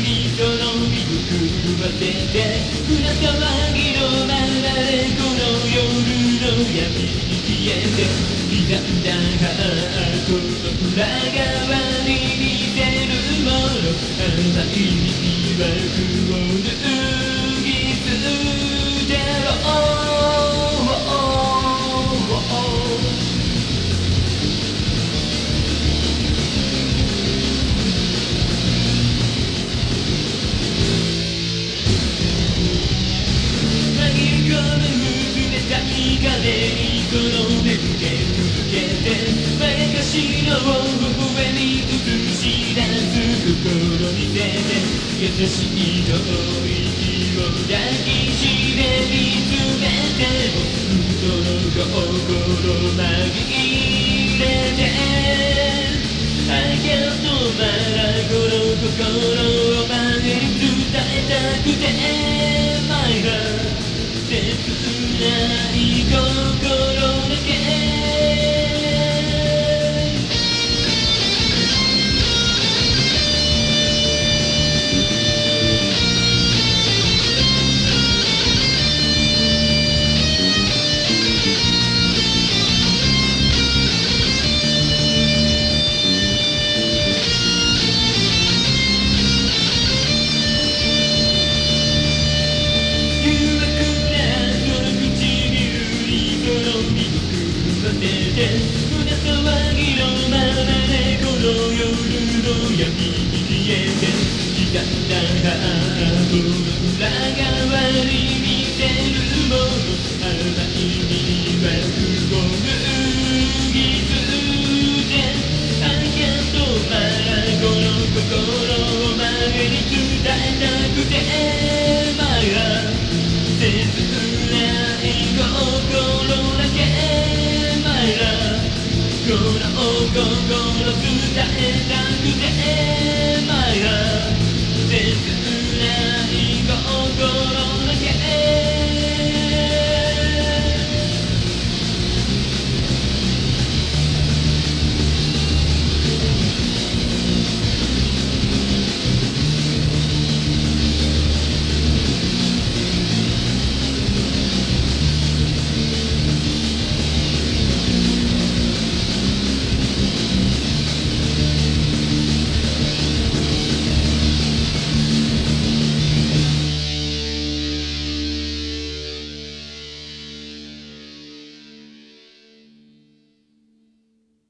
にその身をくわせて船騒ぎのままでこの夜の闇に消えて刻んだハートの裏側に似てるもの甘い疑惑を優しい遠い息を抱きしめ見つめても嘘の心紛れて愛が止まらこの心を真似に伝えたくて。めて胸騒ぎのままでこの夜の闇に消えて刻んだ歯を裏側に見せるもの甘いにはを脱ぎ捨ありがとうまだこの心を前に伝えたくてまだ